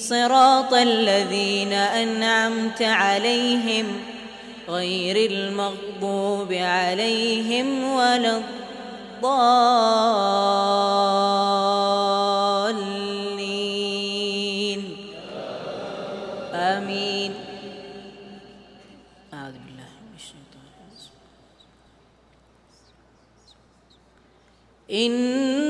صراط الذين أنعمت عليهم غير المغضوب عليهم ولا الضالين. آمين. أعوذ بالله من الشيطان الرجيم.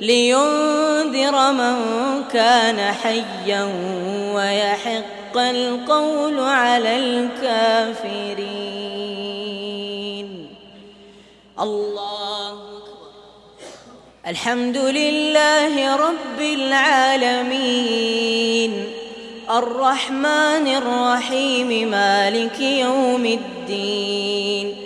لينذر من كان حيا ويحق القول على الكافرين. الله الحمد لله رب العالمين. الرحمن الرحيم مالك يوم الدين.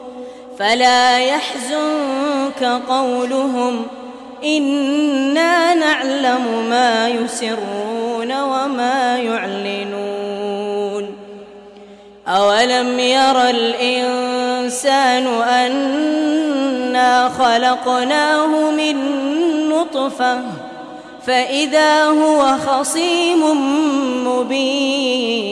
فلا يحزنك قولهم إنا نعلم ما يسرون وما يعلنون أولم ير الإنسان أنا خلقناه من نطفة فإذا هو خصيم مبين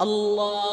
Allah